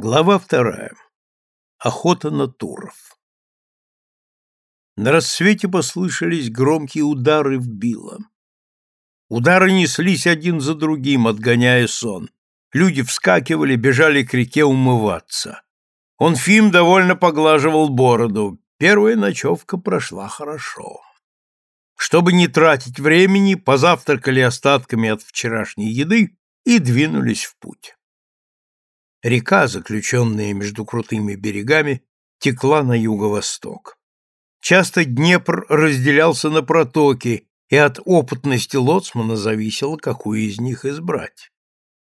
Глава вторая. Охота на туров. На рассвете послышались громкие удары в било. Удары неслись один за другим, отгоняя сон. Люди вскакивали, бежали к реке умываться. Он Фим довольно поглаживал бороду. Первая ночевка прошла хорошо. Чтобы не тратить времени, позавтракали остатками от вчерашней еды и двинулись в путь. Река, заключенная между крутыми берегами, текла на юго-восток. Часто Днепр разделялся на протоки, и от опытности лоцмана зависело, какую из них избрать.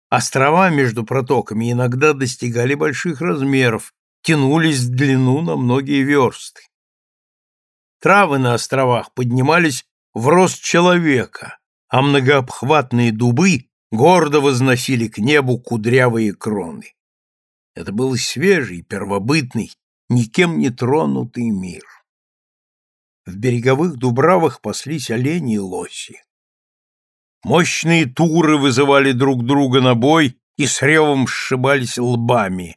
Острова между протоками иногда достигали больших размеров, тянулись в длину на многие версты. Травы на островах поднимались в рост человека, а многообхватные дубы гордо возносили к небу кудрявые кроны. Это был свежий, первобытный, никем не тронутый мир. В береговых дубравах паслись олени и лоси. Мощные туры вызывали друг друга на бой и с ревом сшибались лбами.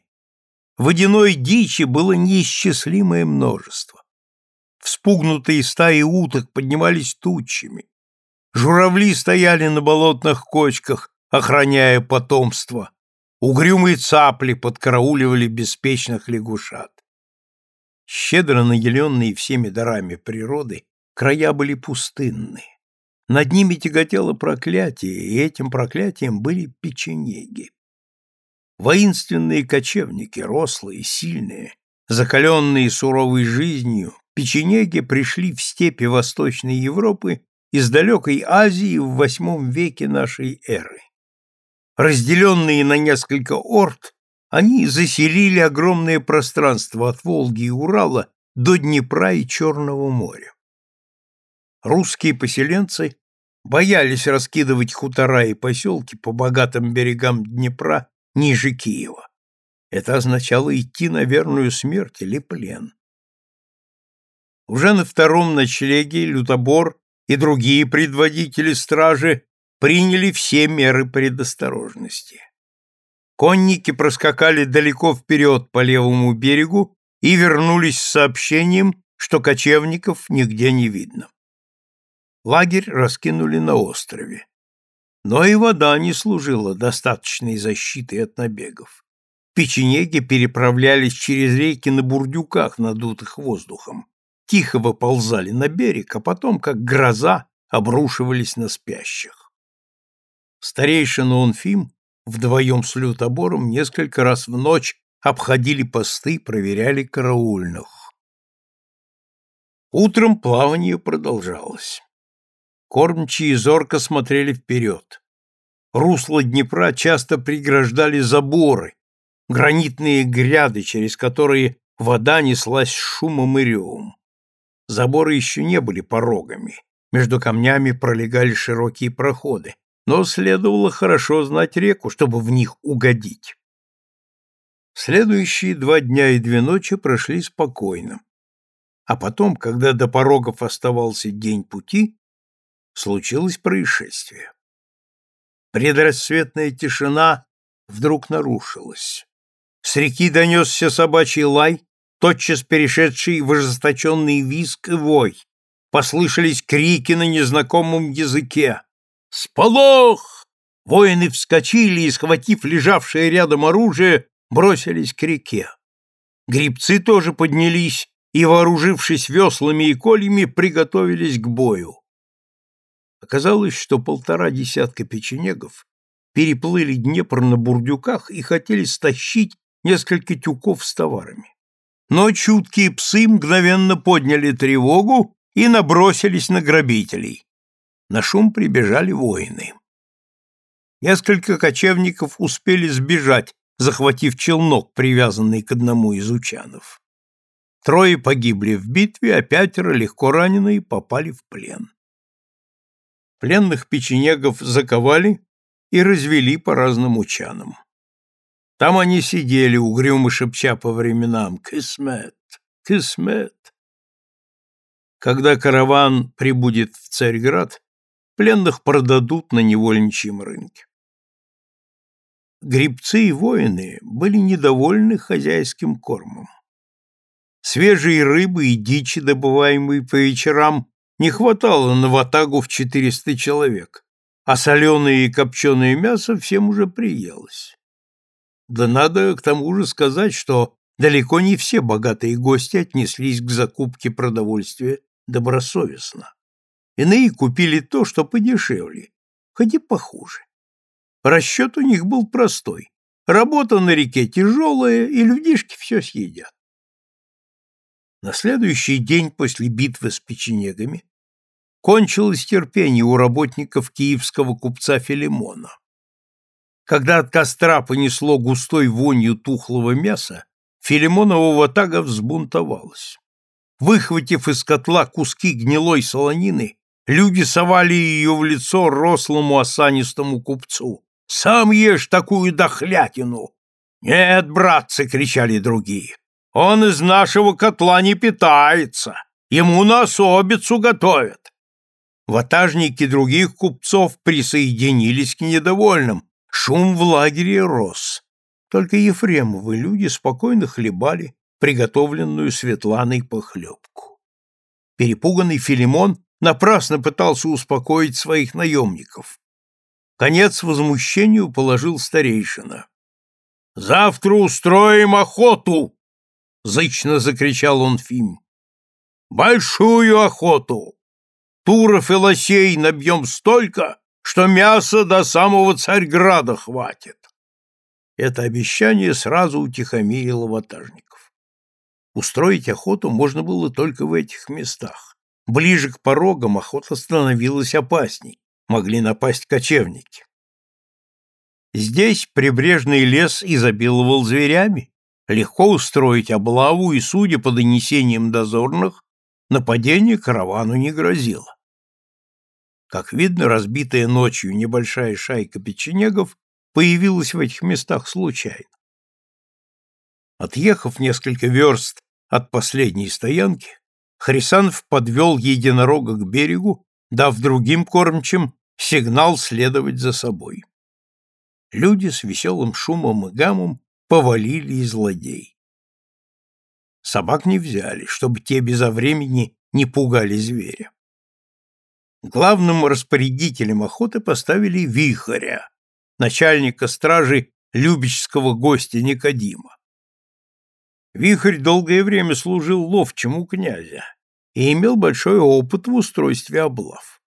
Водяной дичи было неисчислимое множество. Вспугнутые стаи уток поднимались тучами. Журавли стояли на болотных кочках, охраняя потомство. Угрюмые цапли подкарауливали беспечных лягушат. Щедро наделенные всеми дарами природы, края были пустынны. Над ними тяготело проклятие, и этим проклятием были печенеги. Воинственные кочевники, рослые, сильные, закаленные суровой жизнью, печенеги пришли в степи Восточной Европы из далекой Азии в восьмом веке нашей эры. Разделенные на несколько орд, они заселили огромное пространство от Волги и Урала до Днепра и Черного моря. Русские поселенцы боялись раскидывать хутора и поселки по богатым берегам Днепра ниже Киева. Это означало идти на верную смерть или плен. Уже на втором ночлеге Лютобор и другие предводители стражи приняли все меры предосторожности. Конники проскакали далеко вперед по левому берегу и вернулись с сообщением, что кочевников нигде не видно. Лагерь раскинули на острове. Но и вода не служила достаточной защитой от набегов. Печенеги переправлялись через реки на бурдюках, надутых воздухом тихо выползали на берег, а потом, как гроза, обрушивались на спящих. Старейшина Онфим вдвоем с лютобором несколько раз в ночь обходили посты, проверяли караульных. Утром плавание продолжалось. Кормчие зорко смотрели вперед. Русло Днепра часто преграждали заборы, гранитные гряды, через которые вода неслась шумом и ревом. Заборы еще не были порогами. Между камнями пролегали широкие проходы, но следовало хорошо знать реку, чтобы в них угодить. Следующие два дня и две ночи прошли спокойно. А потом, когда до порогов оставался день пути, случилось происшествие. Предрассветная тишина вдруг нарушилась. С реки донесся собачий лай, тотчас перешедший в ожесточенный визг и вой. Послышались крики на незнакомом языке. «Сполох!» Воины вскочили и, схватив лежавшее рядом оружие, бросились к реке. Грибцы тоже поднялись и, вооружившись веслами и кольями, приготовились к бою. Оказалось, что полтора десятка печенегов переплыли Днепр на бурдюках и хотели стащить несколько тюков с товарами но чуткие псы мгновенно подняли тревогу и набросились на грабителей. На шум прибежали воины. Несколько кочевников успели сбежать, захватив челнок, привязанный к одному из учанов. Трое погибли в битве, а пятеро, легко раненые, попали в плен. Пленных печенегов заковали и развели по разным учанам. Там они сидели, угрюмо шепча по временам «Кисмет! Кисмет!». Когда караван прибудет в Царьград, пленных продадут на невольничьем рынке. грибцы и воины были недовольны хозяйским кормом. Свежей рыбы и дичи, добываемой по вечерам, не хватало на ватагу в 400 человек, а соленое и копченое мясо всем уже приелось. Да надо к тому же сказать, что далеко не все богатые гости отнеслись к закупке продовольствия добросовестно. Иные купили то, что подешевле, хоть и похуже. Расчет у них был простой. Работа на реке тяжелая, и людишки все съедят. На следующий день после битвы с печенегами кончилось терпение у работников киевского купца Филимона. Когда от костра понесло густой вонью тухлого мяса, Филимонова ватага взбунтовалась. Выхватив из котла куски гнилой солонины, люди совали ее в лицо рослому осанистому купцу. «Сам ешь такую дохлятину!» «Нет, братцы!» — кричали другие. Он из нашего котла не питается, ему на особицу готовят. Ватажники других купцов присоединились к недовольным. Шум в лагере рос. Только Ефремовы люди спокойно хлебали приготовленную Светланой похлебку. Перепуганный Филимон напрасно пытался успокоить своих наемников. Конец возмущению положил старейшина. «Завтра устроим охоту!» — зычно закричал он Фим. «Большую охоту! Туров и лосей набьем столько, что мяса до самого Царьграда хватит!» Это обещание сразу утихомирило ватажников. Устроить охоту можно было только в этих местах. Ближе к порогам охота становилась опасней, могли напасть кочевники. Здесь прибрежный лес изобиловал зверями, легко устроить облаву, и, судя по донесениям дозорных, нападение каравану не грозило. Как видно, разбитая ночью небольшая шайка печенегов появилась в этих местах случайно. Отъехав несколько верст от последней стоянки, Хрисанов подвел единорога к берегу, дав другим кормчим сигнал следовать за собой. Люди с веселым шумом и гамом повалили и злодей. Собак не взяли, чтобы те безо времени не пугали зверя. Главным распорядителем охоты поставили Вихаря, начальника стражи любечского гостя Никодима. Вихрь долгое время служил ловчим у князя и имел большой опыт в устройстве облав.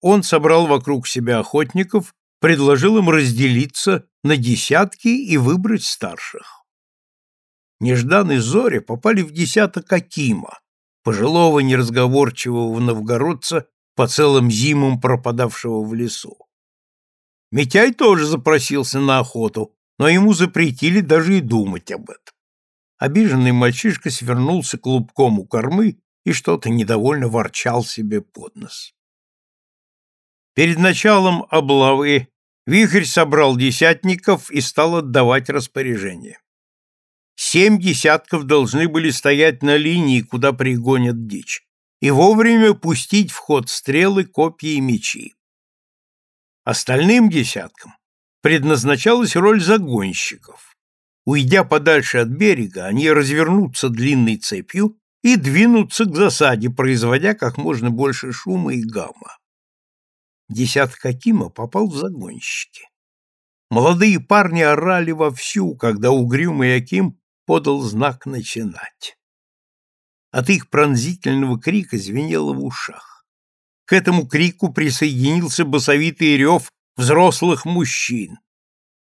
Он собрал вокруг себя охотников предложил им разделиться на десятки и выбрать старших. Неждан и Зоря попали в десяток Акима, пожилого неразговорчивого новгородца, по целым зимам пропадавшего в лесу. Митяй тоже запросился на охоту, но ему запретили даже и думать об этом. Обиженный мальчишка свернулся клубком у кормы и что-то недовольно ворчал себе под нос. Перед началом облавы Вихрь собрал десятников и стал отдавать распоряжение. Семь десятков должны были стоять на линии, куда пригонят дичь, и вовремя пустить в ход стрелы, копья и мечи. Остальным десяткам предназначалась роль загонщиков. Уйдя подальше от берега, они развернутся длинной цепью и двинутся к засаде, производя как можно больше шума и гамма десяток Акима попал в загонщики. Молодые парни орали вовсю, когда угрюмый Аким подал знак начинать. От их пронзительного крика звенело в ушах. К этому крику присоединился басовитый рев взрослых мужчин.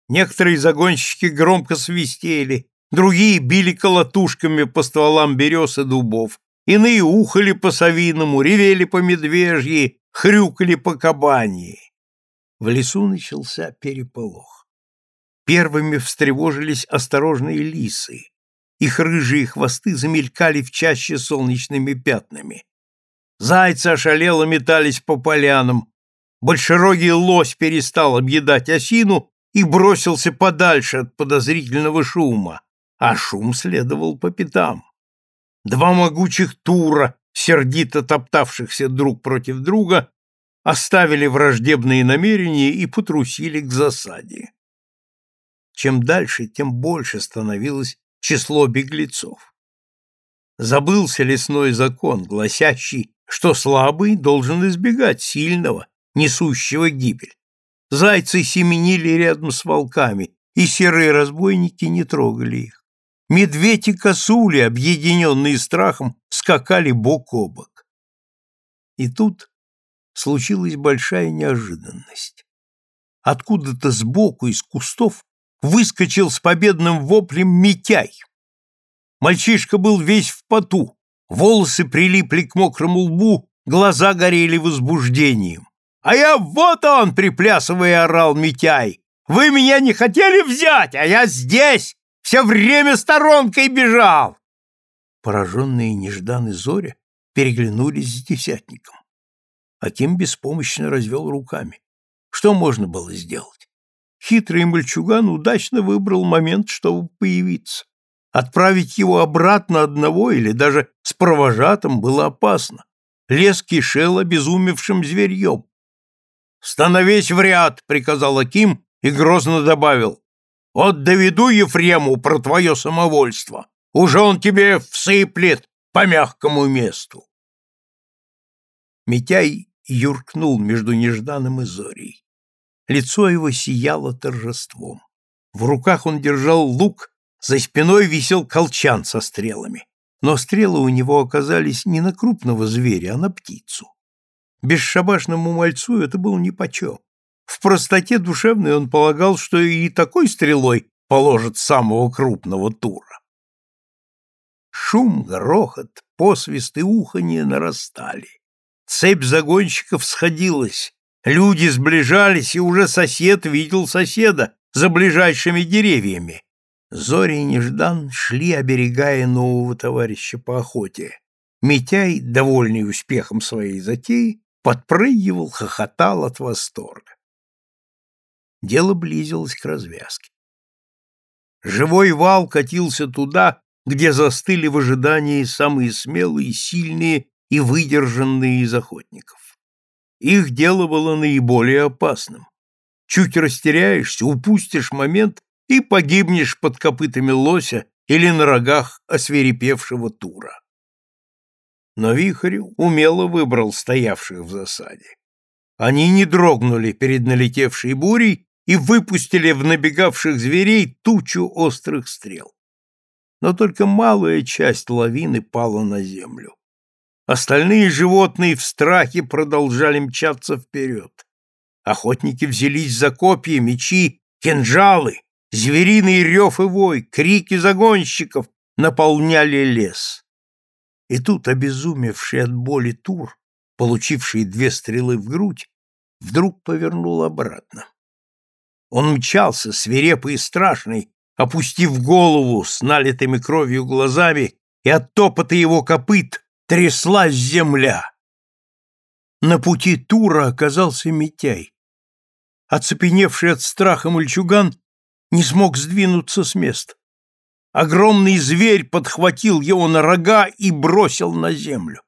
Некоторые загонщики громко свистели, другие били колотушками по стволам берез и дубов, иные ухали по-совиному, ревели по медвежьи, хрюкали по кабании. В лесу начался переполох. Первыми встревожились осторожные лисы. Их рыжие хвосты замелькали в чаще солнечными пятнами. Зайцы ошалело метались по полянам. Большерогий лось перестал объедать осину и бросился подальше от подозрительного шума, а шум следовал по пятам. Два могучих тура сердито топтавшихся друг против друга, оставили враждебные намерения и потрусили к засаде. Чем дальше, тем больше становилось число беглецов. Забылся лесной закон, гласящий, что слабый должен избегать сильного, несущего гибель. Зайцы семенили рядом с волками, и серые разбойники не трогали их. Медведь и косули, объединенные страхом, скакали бок о бок. И тут случилась большая неожиданность. Откуда-то сбоку из кустов выскочил с победным воплем Митяй. Мальчишка был весь в поту, волосы прилипли к мокрому лбу, глаза горели возбуждением. «А я вот он!» — приплясывая орал Митяй. «Вы меня не хотели взять, а я здесь! Все время сторонкой бежал!» Пораженные нежданные Зоря переглянулись с десятником. Аким беспомощно развел руками. Что можно было сделать? Хитрый мальчуган удачно выбрал момент, чтобы появиться. Отправить его обратно одного или даже с провожатым было опасно. Лес кишел обезумевшим зверьем. «Становись в ряд!» — приказал Аким и грозно добавил. «Вот доведу Ефрему про твое самовольство. Уже он тебе всыплет по мягкому месту». Митяй юркнул между Нежданом и Зорей. Лицо его сияло торжеством. В руках он держал лук, за спиной висел колчан со стрелами. Но стрелы у него оказались не на крупного зверя, а на птицу. Бесшабашному мальцу это было нипочем. В простоте душевной он полагал, что и такой стрелой положит самого крупного тура. Шум, грохот, посвист и уханье нарастали. Цепь загонщиков сходилась, люди сближались, и уже сосед видел соседа за ближайшими деревьями. Зори и Неждан шли, оберегая нового товарища по охоте. Митяй, довольный успехом своей затеи, подпрыгивал, хохотал от восторга. Дело близилось к развязке. Живой вал катился туда, где застыли в ожидании самые смелые, сильные и выдержанные из охотников. Их дело было наиболее опасным. Чуть растеряешься, упустишь момент и погибнешь под копытами лося или на рогах осверепевшего тура но вихрь умело выбрал стоявших в засаде. Они не дрогнули перед налетевшей бурей и выпустили в набегавших зверей тучу острых стрел. Но только малая часть лавины пала на землю. Остальные животные в страхе продолжали мчаться вперед. Охотники взялись за копья, мечи, кинжалы, звериный рев и вой, крики загонщиков наполняли лес. И тут обезумевший от боли Тур, получивший две стрелы в грудь, вдруг повернул обратно. Он мчался, свирепый и страшный, опустив голову с налитыми кровью глазами, и от топота его копыт тряслась земля. На пути Тура оказался Митяй. Оцепеневший от страха мальчуган не смог сдвинуться с места. Огромный зверь подхватил его на рога и бросил на землю.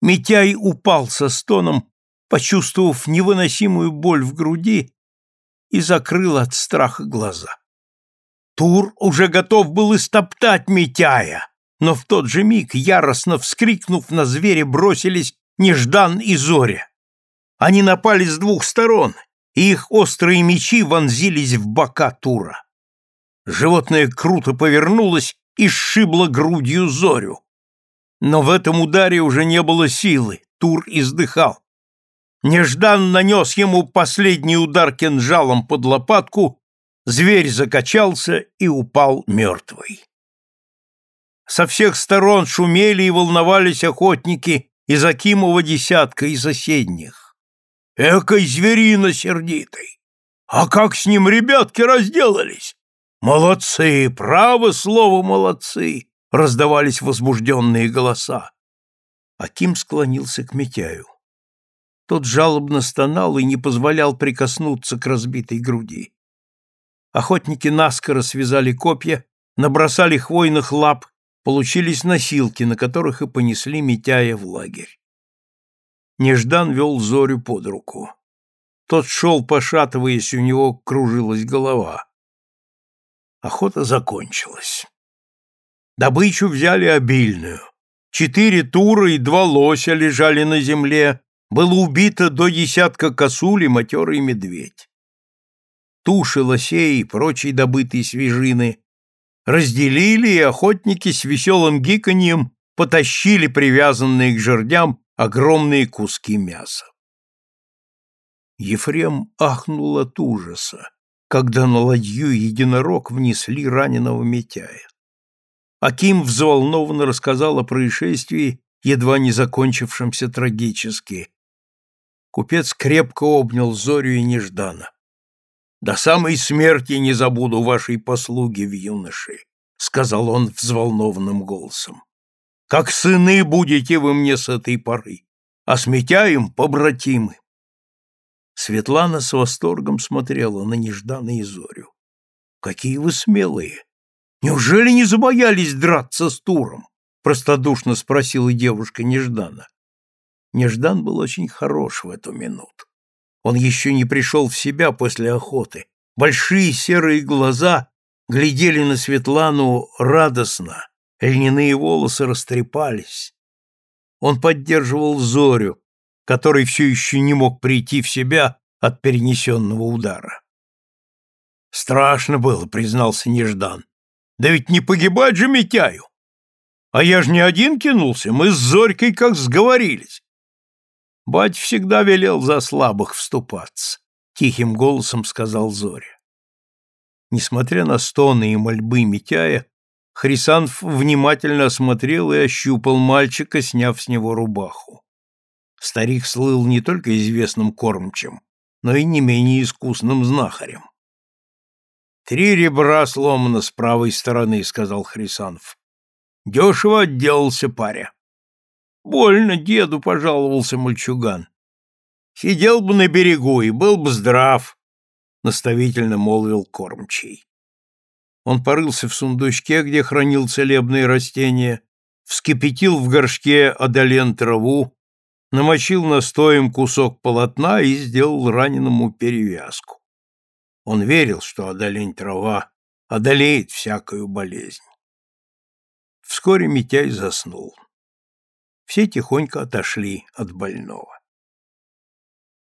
Митяй упал со стоном, почувствовав невыносимую боль в груди, и закрыл от страха глаза. Тур уже готов был истоптать Митяя, но в тот же миг, яростно вскрикнув на зверя, бросились Неждан и Зоря. Они напали с двух сторон, и их острые мечи вонзились в бока Тура. Животное круто повернулось и сшибло грудью Зорю. Но в этом ударе уже не было силы, Тур издыхал. Неждан нанес ему последний удар кинжалом под лопатку, зверь закачался и упал мертвый. Со всех сторон шумели и волновались охотники из Акимова десятка и соседних. Экой зверина сердитый! А как с ним ребятки разделались? «Молодцы! Право слово молодцы!» — раздавались возбужденные голоса. Аким склонился к Митяю. Тот жалобно стонал и не позволял прикоснуться к разбитой груди. Охотники наскоро связали копья, набросали хвойных лап, получились носилки, на которых и понесли Митяя в лагерь. Неждан вел Зорю под руку. Тот шел, пошатываясь, у него кружилась голова. Охота закончилась. Добычу взяли обильную. Четыре тура и два лося лежали на земле, было убито до десятка косуль и матерый медведь. Туши лосей и прочей добытой свежины разделили, и охотники с веселым гиканьем потащили привязанные к жердям огромные куски мяса. Ефрем ахнул от ужаса, когда на ладью единорог внесли раненого Митяя. Аким взволнованно рассказал о происшествии, едва не закончившемся трагически. Купец крепко обнял Зорю и Неждана. «До самой смерти не забуду вашей послуги в юноше», — сказал он взволнованным голосом. «Как сыны будете вы мне с этой поры, а с Митяем побратимы». Светлана с восторгом смотрела на Неждана и Зорю. «Какие вы смелые! Неужели не забоялись драться с Туром?» простодушно спросила девушка Неждана. Неждан был очень хорош в эту минуту. Он еще не пришел в себя после охоты. Большие серые глаза глядели на Светлану радостно, льняные волосы растрепались. Он поддерживал Зорю, который все еще не мог прийти в себя от перенесенного удара. «Страшно было», — признался Неждан. «Да ведь не погибать же Митяю! А я ж не один кинулся, мы с Зорькой как сговорились. Бать всегда велел за слабых вступаться, тихим голосом сказал Зоря. Несмотря на стоны и мольбы Митяя, Хрисанф внимательно осмотрел и ощупал мальчика, сняв с него рубаху. Старик слыл не только известным кормчим, но и не менее искусным знахарем. «Три ребра сломано с правой стороны», — сказал Хрисанф. «Дешево отделался паря». Больно деду пожаловался мальчуган. Сидел бы на берегу и был бы здрав, наставительно молвил кормчий. Он порылся в сундучке, где хранил целебные растения, вскипятил в горшке одолен траву, намочил настоем кусок полотна и сделал раненому перевязку. Он верил, что одолень трава одолеет всякую болезнь. Вскоре Митяй заснул все тихонько отошли от больного.